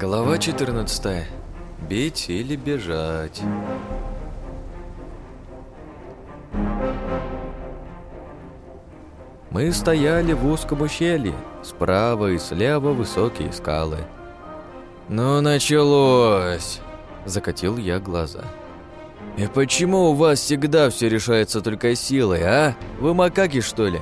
Глава 14. Бить или бежать. Мы стояли в узком ущелье, справа и слева высокие скалы. «Ну, началось!» – закатил я глаза. «И почему у вас всегда все решается только силой, а? Вы макаки, что ли?»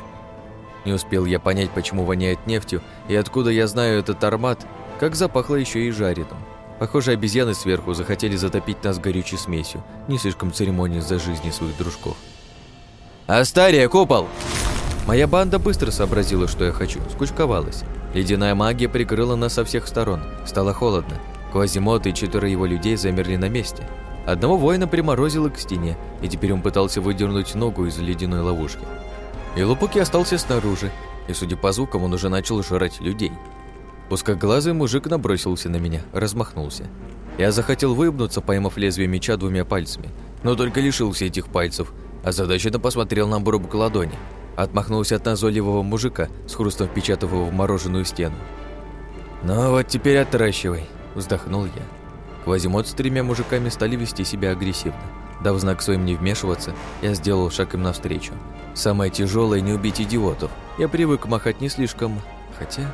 Не успел я понять, почему воняет нефтью и откуда я знаю этот аромат, как запахло еще и жареным. Похоже, обезьяны сверху захотели затопить нас горючей смесью, не слишком церемония за жизни своих дружков. «Астария, купол!» Моя банда быстро сообразила, что я хочу, скучковалась. Ледяная магия прикрыла нас со всех сторон. Стало холодно. Квазимот и четверо его людей замерли на месте. Одного воина приморозило к стене, и теперь он пытался выдернуть ногу из ледяной ловушки. И Лупуки остался снаружи, и, судя по звукам, он уже начал жрать людей. Узкоглазый мужик набросился на меня, размахнулся. Я захотел выебнуться, поймав лезвие меча двумя пальцами, но только лишился этих пальцев, а озадаченно посмотрел на обрубок ладони. Отмахнулся от назойливого мужика, с хрустом впечатав его в мороженую стену. «Ну вот теперь отращивай», – вздохнул я. Квазимот с тремя мужиками стали вести себя агрессивно. Дав знак своим не вмешиваться, я сделал шаг им навстречу. Самое тяжелое – не убить идиотов. Я привык махать не слишком... Хотя...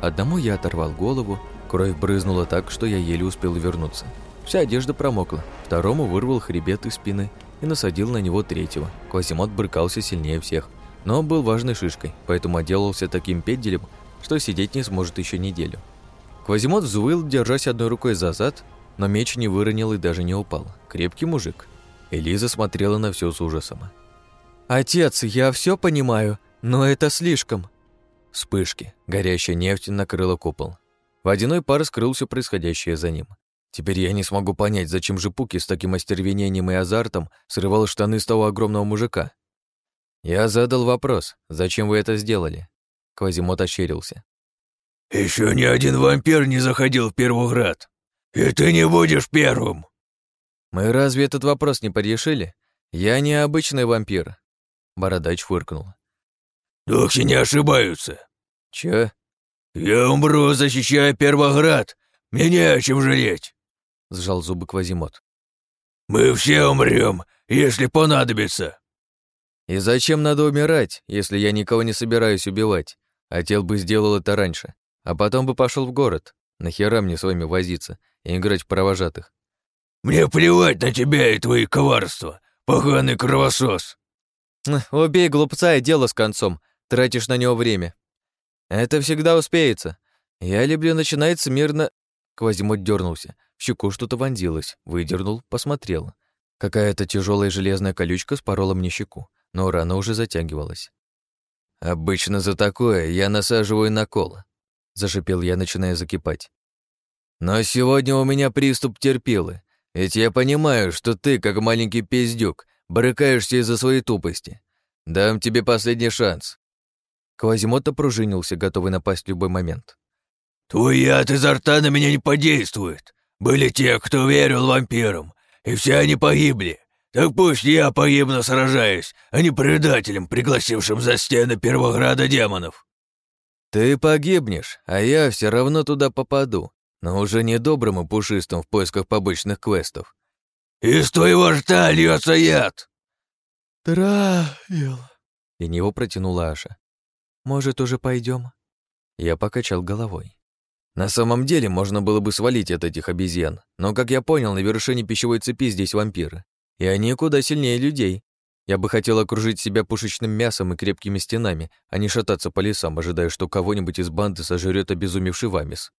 Одному я оторвал голову, кровь брызнула так, что я еле успел вернуться. Вся одежда промокла. Второму вырвал хребет из спины и насадил на него третьего. Квазимот брыкался сильнее всех, но был важной шишкой, поэтому отделался таким педделем, что сидеть не сможет еще неделю. Квазимот взвыл, держась одной рукой за зад, но меч не выронил и даже не упал. Крепкий мужик. Элиза смотрела на все с ужасом. «Отец, я все понимаю, но это слишком», Вспышки. Горящая нефть накрыла купол. Водяной пар скрыл все происходящее за ним. Теперь я не смогу понять, зачем же Пуки с таким остервенением и азартом срывал штаны с того огромного мужика. Я задал вопрос, зачем вы это сделали? Квазимот ощерился. Еще ни один вампир не заходил в Первоград. И ты не будешь первым. Мы разве этот вопрос не порешили? Я не обычный вампир. Бородач фыркнул. Духи не ошибаются. Чё? Я умру, защищая Первоград. Мне не о чем жалеть. Сжал зубы Квазимот. Мы все умрем, если понадобится. И зачем надо умирать, если я никого не собираюсь убивать? Хотел бы сделал это раньше, а потом бы пошел в город. Нахера мне с вами возиться и играть в провожатых? Мне плевать на тебя и твои коварства, поганый кровосос. Убей глупца и дело с концом тратишь на него время. Это всегда успеется. Я люблю начинается мирно...» Квазимот дернулся, в щеку что-то вонзилось, выдернул, посмотрел. Какая-то тяжелая железная колючка спорола мне щеку, но рана уже затягивалась. «Обычно за такое я насаживаю на кол», — зашипел я, начиная закипать. «Но сегодня у меня приступ терпилы, ведь я понимаю, что ты, как маленький пиздюк, брыкаешься из-за своей тупости. Дам тебе последний шанс. Квазимот опружинился, готовый напасть в любой момент. «Твой яд изо рта на меня не подействует. Были те, кто верил вампирам, и все они погибли. Так пусть я погибну, сражаясь, а не предателем, пригласившим за стены Первограда демонов». «Ты погибнешь, а я все равно туда попаду, но уже не добрым и пушистым в поисках побочных квестов». «Из твоего рта льется яд!» «Травил!» — и него протянула Аша. Может, уже пойдем? Я покачал головой. На самом деле, можно было бы свалить от этих обезьян, но, как я понял, на вершине пищевой цепи здесь вампиры. И они куда сильнее людей. Я бы хотел окружить себя пушечным мясом и крепкими стенами, а не шататься по лесам, ожидая, что кого-нибудь из банды сожрет обезумевший вамис.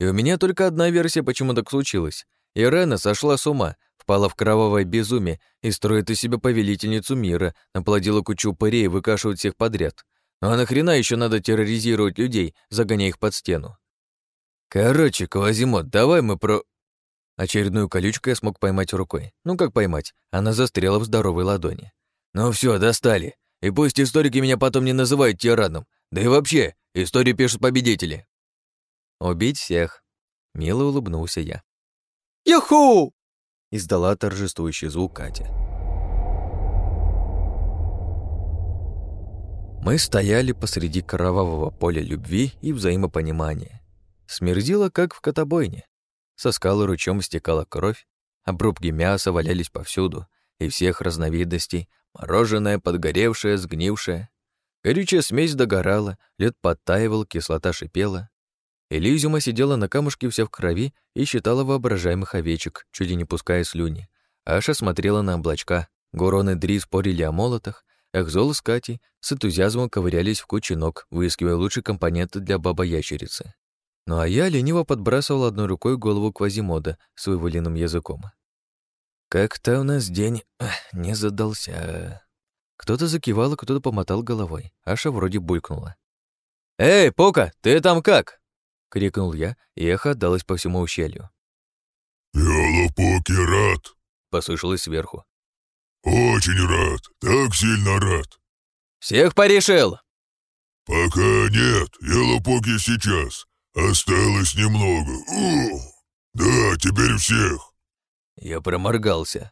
И у меня только одна версия, почему так случилось. Ирена сошла с ума, впала в кровавое безумие и строит из себя повелительницу мира, наплодила кучу упырей и выкашивает всех подряд. А нахрена еще надо терроризировать людей, загоняя их под стену? Короче, Квазимот, давай мы про... Очередную колючку я смог поймать рукой. Ну как поймать? Она застряла в здоровой ладони. Ну все, достали. И пусть историки меня потом не называют тираном. Да и вообще, историю пишут победители. Убить всех. Мило улыбнулся я. «Юху!» — издала торжествующий звук Катя. Мы стояли посреди кровавого поля любви и взаимопонимания. Смердило, как в котобойне. Со скалы ручьем стекала кровь, обрубки мяса валялись повсюду, и всех разновидностей, мороженое, подгоревшее, сгнившее. Горючая смесь догорала, лед подтаивал, кислота шипела. Элизиума сидела на камушке вся в крови и считала воображаемых овечек, чуть ли не пуская слюни. Аша смотрела на облачка, Гурон и Дри спорили о молотах, Эхзол с Катей с энтузиазмом ковырялись в куче ног, выискивая лучшие компоненты для баба-ящерицы. Ну а я лениво подбрасывал одной рукой голову Квазимода с вываленным языком. Как-то у нас день не задался. Кто-то закивал, а кто-то помотал головой. Аша вроде булькнула. «Эй, Пока, ты там как?» — крикнул я, и эхо отдалось по всему ущелью. «Я Лопоки рад!» — послышалось сверху. «Очень рад, так сильно рад!» «Всех порешил!» «Пока нет, я Лопоки сейчас. Осталось немного. Ух! Да, теперь всех!» Я проморгался.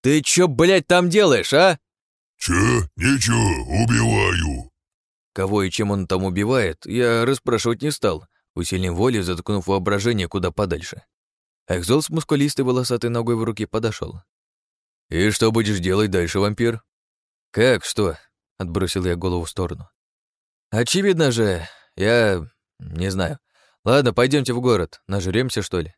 «Ты чё, блядь, там делаешь, а?» «Чё? Ничего, убиваю!» Кого и чем он там убивает, я расспрашивать не стал, усилием воли заткнув воображение куда подальше. Экзол с мускулистой волосатой ногой в руке подошел. «И что будешь делать дальше, вампир?» «Как что?» — отбросил я голову в сторону. «Очевидно же, я... не знаю. Ладно, пойдемте в город, нажремся, что ли?»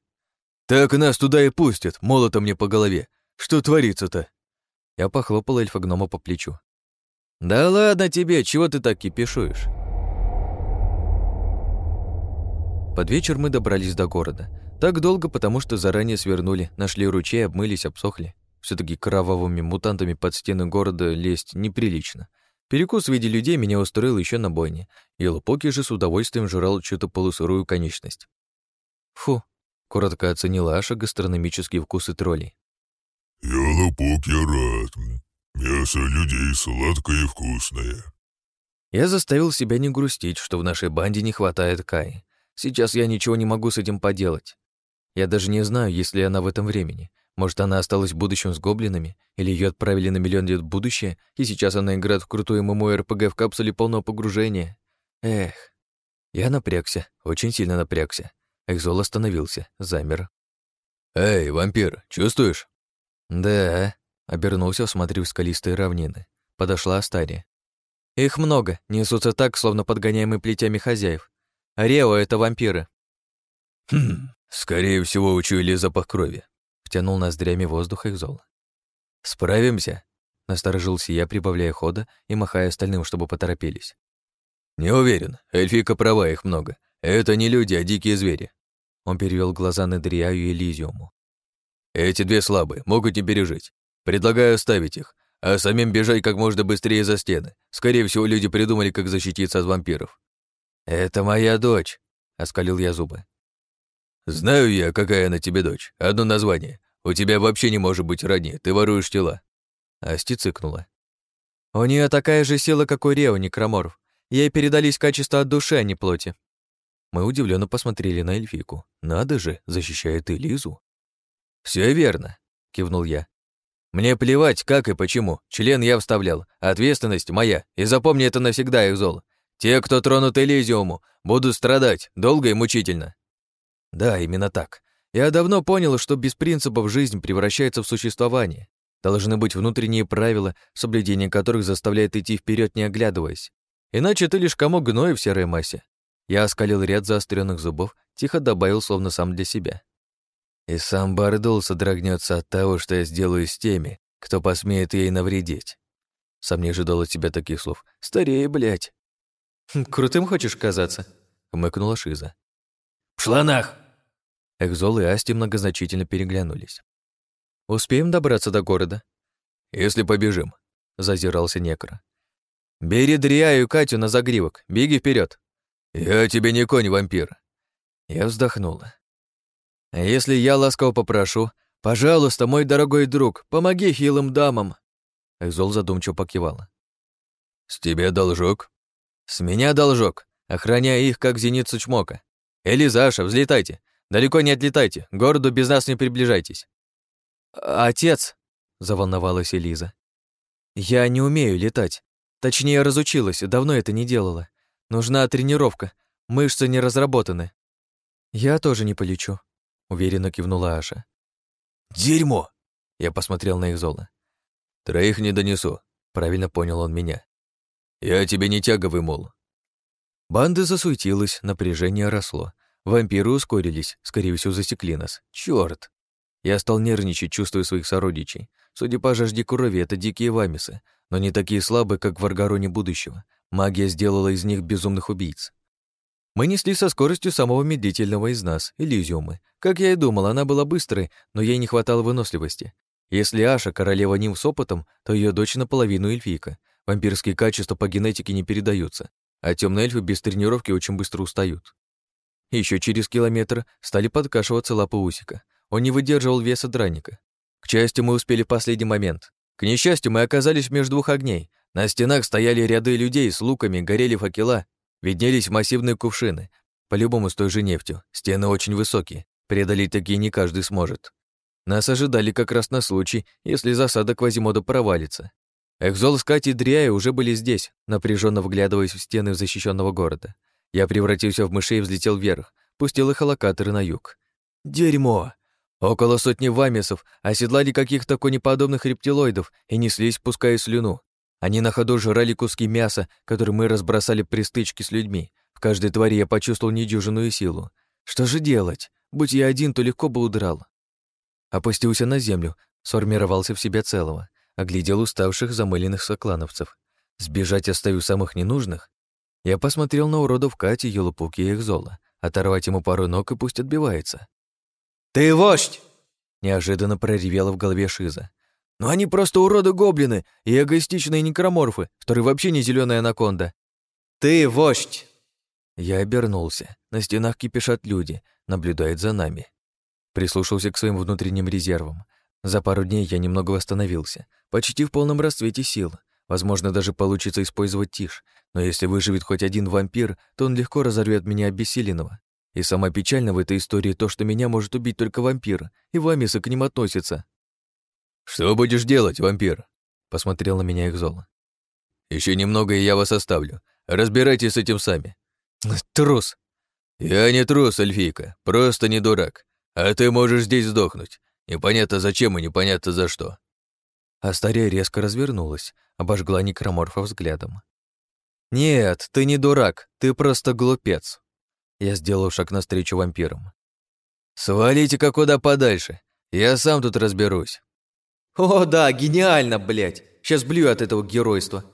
«Так нас туда и пустят, молотом мне по голове. Что творится-то?» Я похлопал эльфа-гнома по плечу. «Да ладно тебе, чего ты так кипишуешь?» Под вечер мы добрались до города. Так долго, потому что заранее свернули, нашли ручей, обмылись, обсохли. Все таки кровавыми мутантами под стены города лезть неприлично. Перекус в виде людей меня устроил еще на бойне, и Лупоки же с удовольствием жрал чью-то полусырую конечность. «Фу», — коротко оценила Аша гастрономические вкусы троллей. «Я Лопоки рад. Мясо людей сладкое и вкусное». Я заставил себя не грустить, что в нашей банде не хватает Каи. Сейчас я ничего не могу с этим поделать. Я даже не знаю, есть ли она в этом времени. Может, она осталась в будущем с гоблинами, или ее отправили на миллион лет в будущее, и сейчас она играет в крутую ММО-РПГ в капсуле полного погружения. Эх. Я напрягся, очень сильно напрягся. Экзол остановился, замер. «Эй, вампир, чувствуешь?» «Да», — обернулся, осмотрев скалистые равнины. Подошла Астария. «Их много, несутся так, словно подгоняемые плетями хозяев. Рео — это вампиры». «Хм, скорее всего, учуяли запах крови», — втянул ноздрями воздух их зол. «Справимся?» — насторожился я, прибавляя хода и махая остальным, чтобы поторопились. «Не уверен. Эльфика права, их много. Это не люди, а дикие звери». Он перевел глаза на Дриаю и Элизиуму. «Эти две слабые, могут не пережить. Предлагаю оставить их, а самим бежать как можно быстрее за стены. Скорее всего, люди придумали, как защититься от вампиров. «Это моя дочь», — оскалил я зубы. «Знаю я, какая она тебе дочь. Одно название. У тебя вообще не может быть родни, ты воруешь тела». Асти цыкнула. «У нее такая же сила, как у Рео, Некроморф. Ей передались качества от души, а не плоти». Мы удивленно посмотрели на эльфику. «Надо же, защищает Элизу». Все верно», — кивнул я. «Мне плевать, как и почему. Член я вставлял. Ответственность моя. И запомни это навсегда, Экзол. Те, кто тронут Элизиуму, будут страдать долго и мучительно. Да, именно так. Я давно понял, что без принципов жизнь превращается в существование. Должны быть внутренние правила, соблюдение которых заставляет идти вперед, не оглядываясь. Иначе ты лишь комок гноя в серой массе. Я оскалил ряд заостренных зубов, тихо добавил, словно сам для себя. И сам Бардул содрогнется от того, что я сделаю с теми, кто посмеет ей навредить. Сам не ожидал от тебя таких слов. Старее, блядь. «Хм, «Крутым хочешь казаться?» — хмыкнула Шиза. «Пшла нах!» Экзол и Асти многозначительно переглянулись. «Успеем добраться до города?» «Если побежим», — зазирался Некро. «Бери Дриаю и Катю на загривок, беги вперед. «Я тебе не конь, вампир». Я вздохнула. «Если я ласково попрошу, пожалуйста, мой дорогой друг, помоги хилым дамам!» Экзол задумчиво покивала. «С тебя должок?» «С меня должок, охраняя их, как зеницу чмока. Элизаша, взлетайте. Далеко не отлетайте, городу без нас не приближайтесь». «Отец», — заволновалась Элиза, — «я не умею летать. Точнее, разучилась, давно это не делала. Нужна тренировка, мышцы не разработаны». «Я тоже не полечу», — уверенно кивнула Аша. «Дерьмо!» — я посмотрел на их золо. «Троих не донесу», — правильно понял он меня. «Я тебе не тяговый, мол». Банда засуетилась, напряжение росло. Вампиры ускорились, скорее всего, засекли нас. Чёрт! Я стал нервничать, чувствуя своих сородичей. Судя по жажде крови, это дикие вамисы, но не такие слабые, как в Аргароне будущего. Магия сделала из них безумных убийц. Мы несли со скоростью самого медлительного из нас, Элизиумы. Как я и думал, она была быстрой, но ей не хватало выносливости. Если Аша — королева ним с опытом, то ее дочь наполовину эльфийка. Вампирские качества по генетике не передаются, а темные эльфы без тренировки очень быстро устают. Еще через километр стали подкашиваться лапы Усика. Он не выдерживал веса драника. К счастью, мы успели в последний момент. К несчастью, мы оказались между двух огней. На стенах стояли ряды людей с луками, горели факела, виднелись массивные кувшины, по-любому с той же нефтью. Стены очень высокие, преодолеть такие не каждый сможет. Нас ожидали как раз на случай, если засада Квазимода провалится. Экзол с Катей и уже были здесь, напряженно вглядываясь в стены защищенного города. Я превратился в мышей и взлетел вверх, пустил их локаторы на юг. Дерьмо! Около сотни вамисов оседлали каких-то конеподобных рептилоидов и неслись, пуская слюну. Они на ходу жрали куски мяса, которые мы разбросали при стычке с людьми. В каждой твари я почувствовал недюжинную силу. Что же делать? Будь я один, то легко бы удрал. Опустился на землю, сформировался в себя целого, оглядел уставших замыленных соклановцев. Сбежать, оставив самых ненужных? Я посмотрел на уродов Кати, Елупуки и их зола. Оторвать ему пару ног и пусть отбивается. «Ты вождь!» Неожиданно проревело в голове Шиза. «Но они просто уроды-гоблины и эгоистичные некроморфы, которые вообще не зеленая анаконда». «Ты вождь!» Я обернулся. На стенах кипишат люди, наблюдают за нами. Прислушался к своим внутренним резервам. За пару дней я немного восстановился, почти в полном расцвете сил. Возможно, даже получится использовать тишь, но если выживет хоть один вампир, то он легко разорвет меня обессиленного. И самое печальное в этой истории то, что меня может убить только вампир, и вамисы к ним относятся. «Что будешь делать, вампир?» — посмотрел на меня их золо. Еще немного, и я вас оставлю. Разбирайтесь с этим сами». «Трус!» «Я не трус, эльфийка, просто не дурак. А ты можешь здесь сдохнуть. Непонятно зачем и непонятно за что». Астария резко развернулась, обожгла некроморфа взглядом. «Нет, ты не дурак, ты просто глупец», я сделал шаг навстречу вампирам. «Свалите-ка куда подальше. Я сам тут разберусь». «О, да, гениально, блядь. Сейчас блюю от этого геройства».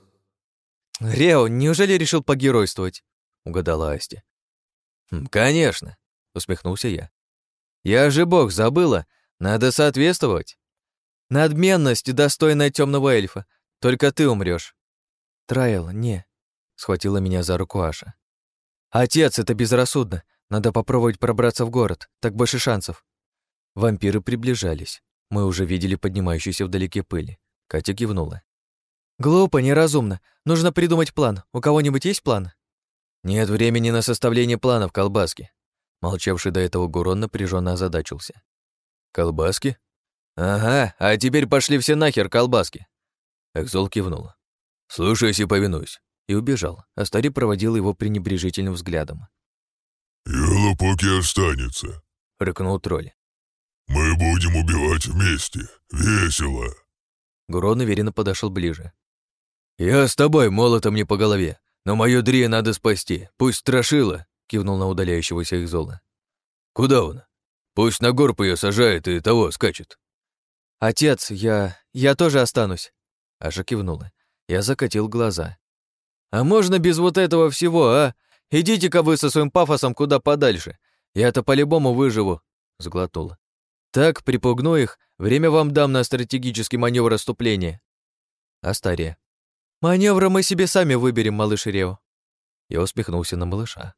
«Рео, неужели решил погеройствовать?» — угадала Асти. «Хм, «Конечно», — усмехнулся я. «Я же бог, забыла. Надо соответствовать». «Надменность, достойная темного эльфа. Только ты умрешь. «Трайл, не», — схватила меня за руку Аша. «Отец, это безрассудно. Надо попробовать пробраться в город, так больше шансов». Вампиры приближались. Мы уже видели поднимающуюся вдалеке пыль. Катя кивнула. «Глупо, неразумно. Нужно придумать план. У кого-нибудь есть план?» «Нет времени на составление планов, колбаски». Молчавший до этого Гурон напряженно озадачился. «Колбаски?» «Ага, а теперь пошли все нахер, колбаски!» Экзол кивнула. «Слушаюсь и повинуюсь и убежал, а Стари проводил его пренебрежительным взглядом. «Елопоки останется», — рыкнул тролль. «Мы будем убивать вместе. Весело». Гурон уверенно подошел ближе. «Я с тобой, молотом не по голове, но мою Дрия надо спасти, пусть страшила», — кивнул на удаляющегося их зола. «Куда он? Пусть на горб ее сажает и того скачет». «Отец, я... я тоже останусь», — Аша кивнула. Я закатил глаза. А можно без вот этого всего, а? Идите-ка вы со своим пафосом куда подальше. Я-то по-любому выживу, сглотнула. Так, припугну их, время вам дам на стратегический маневр отступления. Астария. Маневра мы себе сами выберем, малыш Рео. Я усмехнулся на малыша.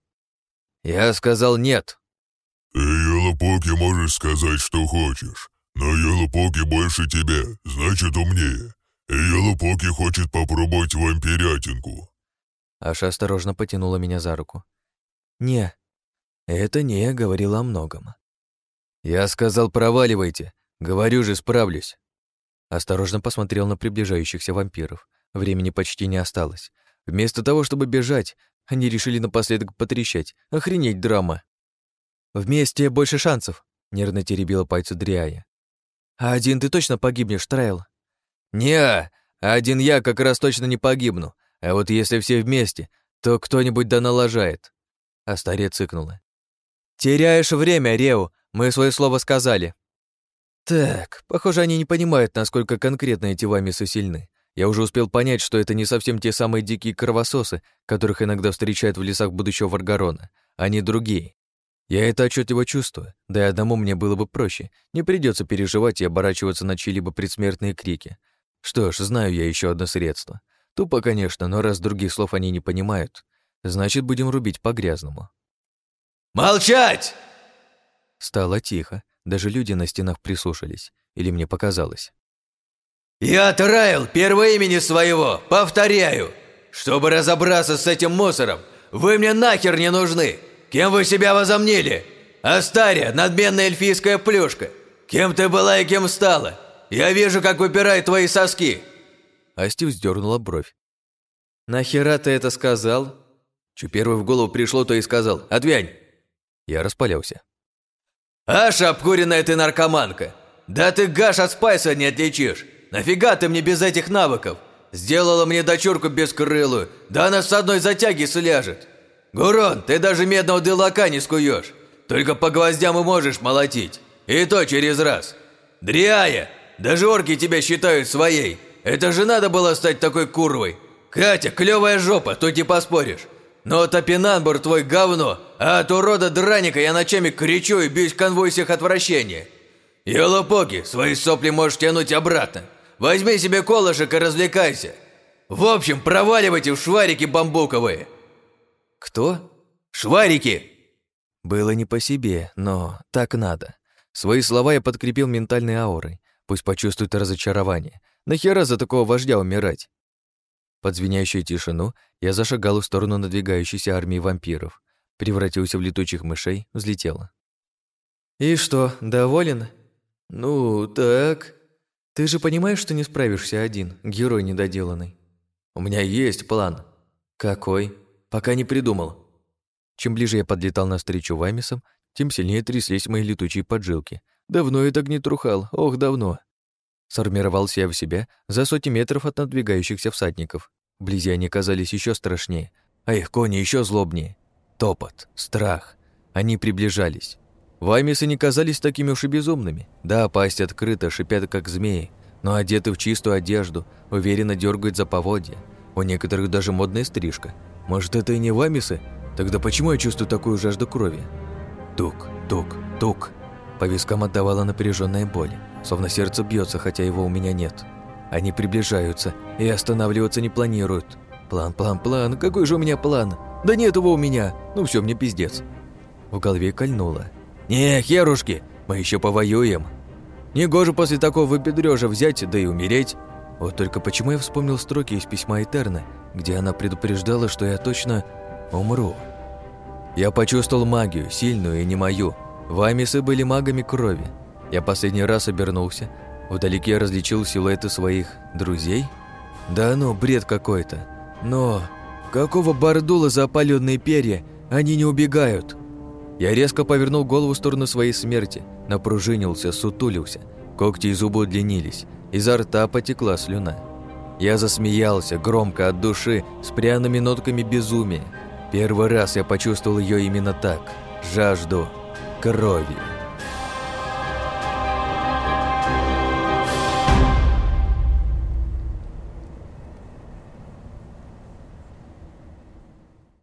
Я сказал нет. Ты, Елопоки, можешь сказать, что хочешь, но Елопоки больше тебя, значит умнее. И Елопоки хочет попробовать вампирятинку. Аша осторожно потянула меня за руку. «Не, это не говорила о многом». «Я сказал, проваливайте. Говорю же, справлюсь». Осторожно посмотрел на приближающихся вампиров. Времени почти не осталось. Вместо того, чтобы бежать, они решили напоследок потрещать. Охренеть драма. Вместе больше шансов», — нервно теребила пальцы Дриая. «А один ты точно погибнешь, Трайл?» «Не, один я как раз точно не погибну. А вот если все вместе, то кто-нибудь да налажает». Астария цыкнула. «Теряешь время, Реу. Мы свое слово сказали». «Так, похоже, они не понимают, насколько конкретно эти вамисы сильны. Я уже успел понять, что это не совсем те самые дикие кровососы, которых иногда встречают в лесах будущего Варгарона. Они другие. Я это отчетливо чувствую, да и одному мне было бы проще. Не придется переживать и оборачиваться на чьи-либо предсмертные крики. Что ж, знаю я еще одно средство. Тупо, конечно, но раз других слов они не понимают, значит, будем рубить по-грязному. «Молчать!» Стало тихо, даже люди на стенах прислушались, или мне показалось. «Я Трайл, первого имени своего, повторяю! Чтобы разобраться с этим мусором, вы мне нахер не нужны! Кем вы себя возомнили? Астария, надменная эльфийская плюшка! Кем ты была и кем стала? Я вижу, как выпирают твои соски!» Астив сдернула бровь. «Нахера ты это сказал?» Что первый в голову пришло, то и сказал. «Отвянь!» Я распалялся. «Аша, обкуренная ты наркоманка! Да ты гаш от спайса не отличишь! Нафига ты мне без этих навыков? Сделала мне дочурку бескрылую, да она с одной затяги сляжет! Гурон, ты даже медного дылака не скуешь! Только по гвоздям и можешь молотить, и то через раз! Дриая, даже орки тебя считают своей! Это же надо было стать такой курвой! Катя, клевая жопа, тут не поспоришь! Но Топинамбур твой говно, а от урода Драника я ночами кричу и бьюсь в конвульсиях отвращения. Елопоки, свои сопли можешь тянуть обратно. Возьми себе колышек и развлекайся. В общем, проваливайте в шварики бамбуковые. Кто? Шварики! Было не по себе, но так надо. Свои слова я подкрепил ментальной аурой. Пусть почувствует разочарование. Нахера за такого вождя умирать? Под звенящую тишину я зашагал в сторону надвигающейся армии вампиров. Превратился в летучих мышей, взлетела. «И что, доволен?» «Ну, так...» «Ты же понимаешь, что не справишься один, герой недоделанный?» «У меня есть план». «Какой?» «Пока не придумал». Чем ближе я подлетал навстречу Вамисам, тем сильнее тряслись мои летучие поджилки. Давно я так не трухал, ох, давно. Сформировался я в себя за сотни метров от надвигающихся всадников. Вблизи они казались еще страшнее, а их кони еще злобнее. Топот, страх. Они приближались. Ваймисы не казались такими уж и безумными. Да, пасть открыта, шипят как змеи, но одеты в чистую одежду, уверенно дергают за поводья. У некоторых даже модная стрижка. Может, это и не вамисы? Тогда почему я чувствую такую жажду крови? Тук, тук, тук. По вискам отдавала напряженная боль, словно сердце бьется, хотя его у меня нет. Они приближаются и останавливаться не планируют. План, план, план, какой же у меня план? Да нет его у меня, ну все, мне пиздец. В голове кольнуло. «Не, херушки, мы еще повоюем. Негоже после такого выпендрёжа взять, да и умереть. Вот только почему я вспомнил строки из письма Этерна, где она предупреждала, что я точно умру. Я почувствовал магию, сильную и не мою, Вамисы были магами крови. Я последний раз обернулся. Вдалеке различил силуэты своих друзей. Да ну, бред какой-то. Но какого бордула за опаленные перья? Они не убегают. Я резко повернул голову в сторону своей смерти, напружинился, сутулился. Когти и зубы удлинились, изо рта потекла слюна. Я засмеялся, громко, от души, с пряными нотками безумия. Первый раз я почувствовал ее именно так – жажду крови.